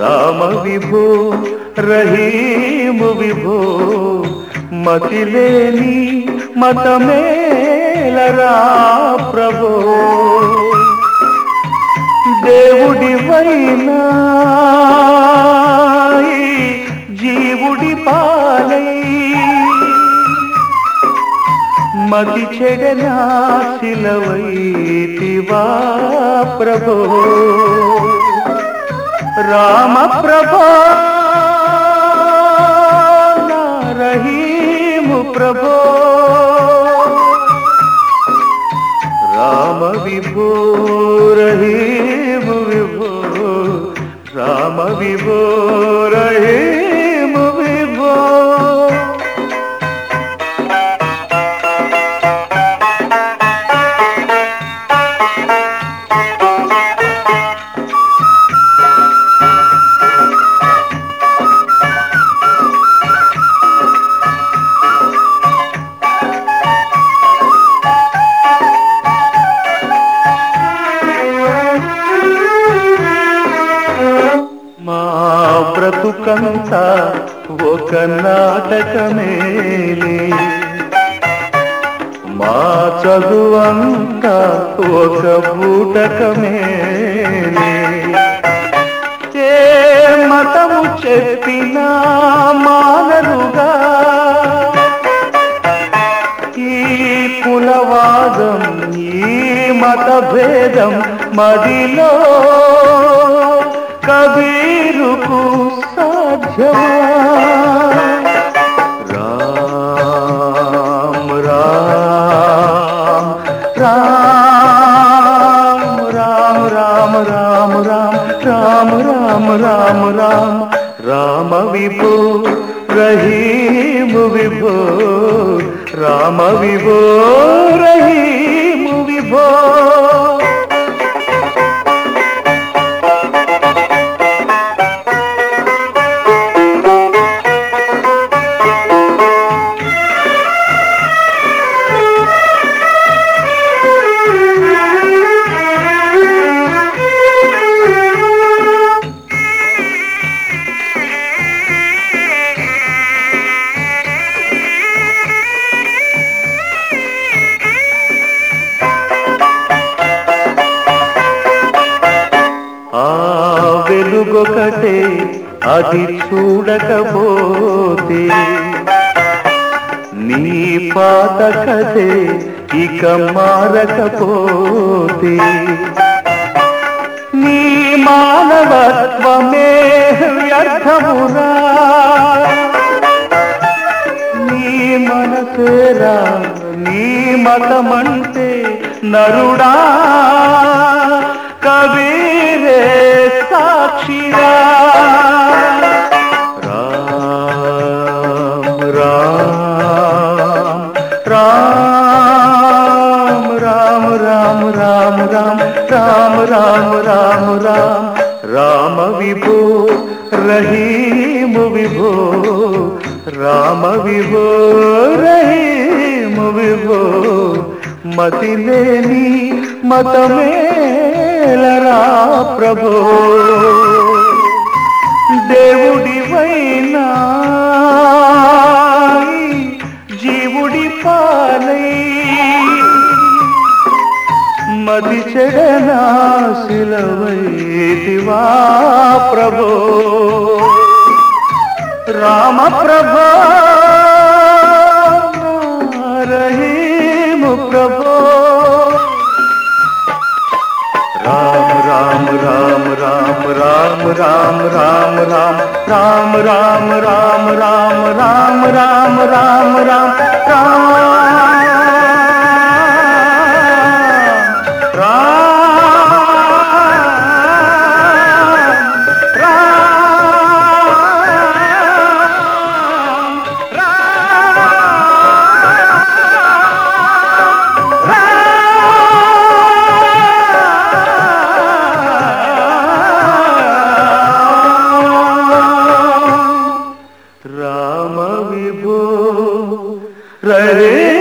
రామ విభో రహీము విభో మతిలేని మతమేలరా ప్రభో. దేవుడి వైనా జీవుడి పాలై. మతి చెడనా శిలవైతివా ప్రభో. రామ ప్రభో నా రహీము ప్రభో. రామ విభో రహీము విభో రామ విభో బ్రతుకంతా ఒక నాటకమేలే. మా చదువంతా ఒక బూటకమేలే. ఏ మతము చెప్పినా మానరుగా ఈ కులవాదం ఈ మతభేదం మదిలో కబీరుకు సాధ్యమా రామ రామ రామ్ రామ్ రామ్ రామ్ రామ్ రామ్ రామ్ రామ్ రామ విభో రహీము విభో రామ విభో రహీ వెలుగొకటే అది చూడకపోతే. నీ పాత కథే ఇక మారకపోతే. నీ మానవత్వమే వ్యర్థమురా. నీ మనసేరా నీ మతమంటే నరుడా. కబీరే సాక్షిరా రామ్ రామ్ రామ్ రామ్ రామ్ రామ్ రామ్ రామ్ రామ్ రామ్ రామ్ రామ విభో రహీము విభో రామ విభో రహీము విభో మతి లేని మతమేలరా ప్రభో. దేవుడివైనా. జీవుడి పాలై. మది చెడనా శిలవైతివా ప్రభో. రామ ప్రభో. రహీము ప్రభో. రామ రామ రామ రామ రామ రామ రామ రామ రామ రామ రామ రామ రామ రామ రామ రామ میبو رے